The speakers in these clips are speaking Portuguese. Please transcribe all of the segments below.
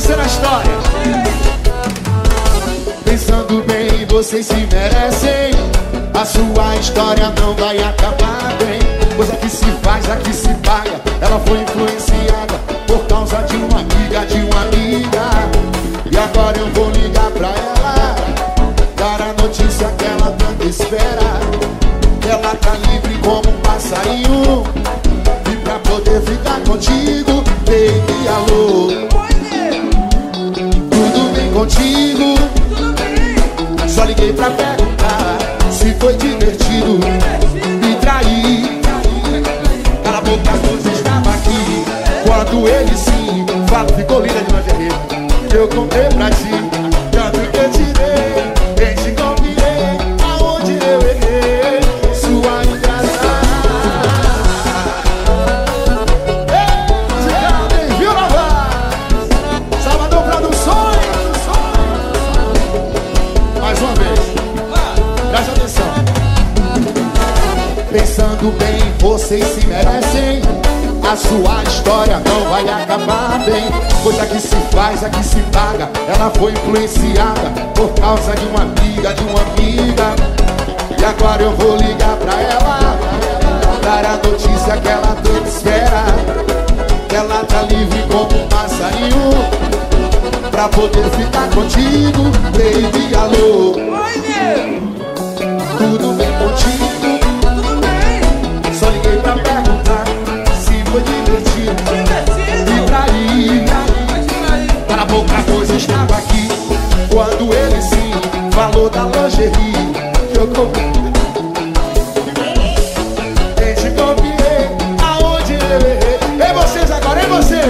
vencer história. Pensando bem, vocês se merecem. A sua história não vai acabar bem. Coisa que se faz, aqui se paga. Ela foi influenciada por causa de uma amiga, de uma amiga. E agora eu vou ligar pra ela. Dar a notícia que ela tanto espera. Ela tá livre como um passarinho. E pra poder ficar contigo, baby, alô. Foi divertido me trair. Cala a boca, você estava aqui. Quando ele sim, fala, ficou linda de lingerie. Eu comprei pra ti, Pensando bem, vocês se merecem. A sua história não vai acabar bem. Coisa que se faz, a que se paga. Ela foi influenciada por causa de uma amiga, de uma amiga. E agora eu vou ligar pra ela. Dar a notícia que ela tanto espera. Que ela tá livre como um passarinho. Pra poder ficar contigo, baby, alô. Tudo bem contigo? Para a boca a coisa estava aqui. Quando ele sim falou da lingerie que eu comprei. Gente, confiei aonde eu errei. Ei, vocês agora, ei, você.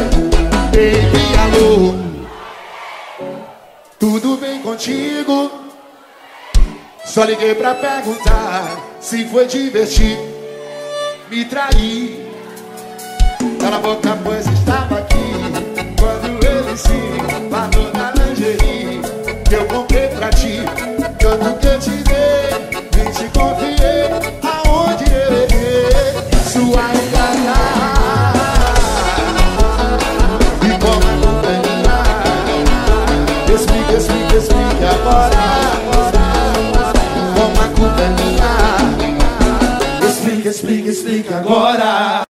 Baby, alô. Tudo bem contigo? Só liguei pra perguntar se foi divertir me trair. Cala a boca, pois estava E como é companhia, explica, explica, explica agora. Como a culpa é minha Explica, explica, explica agora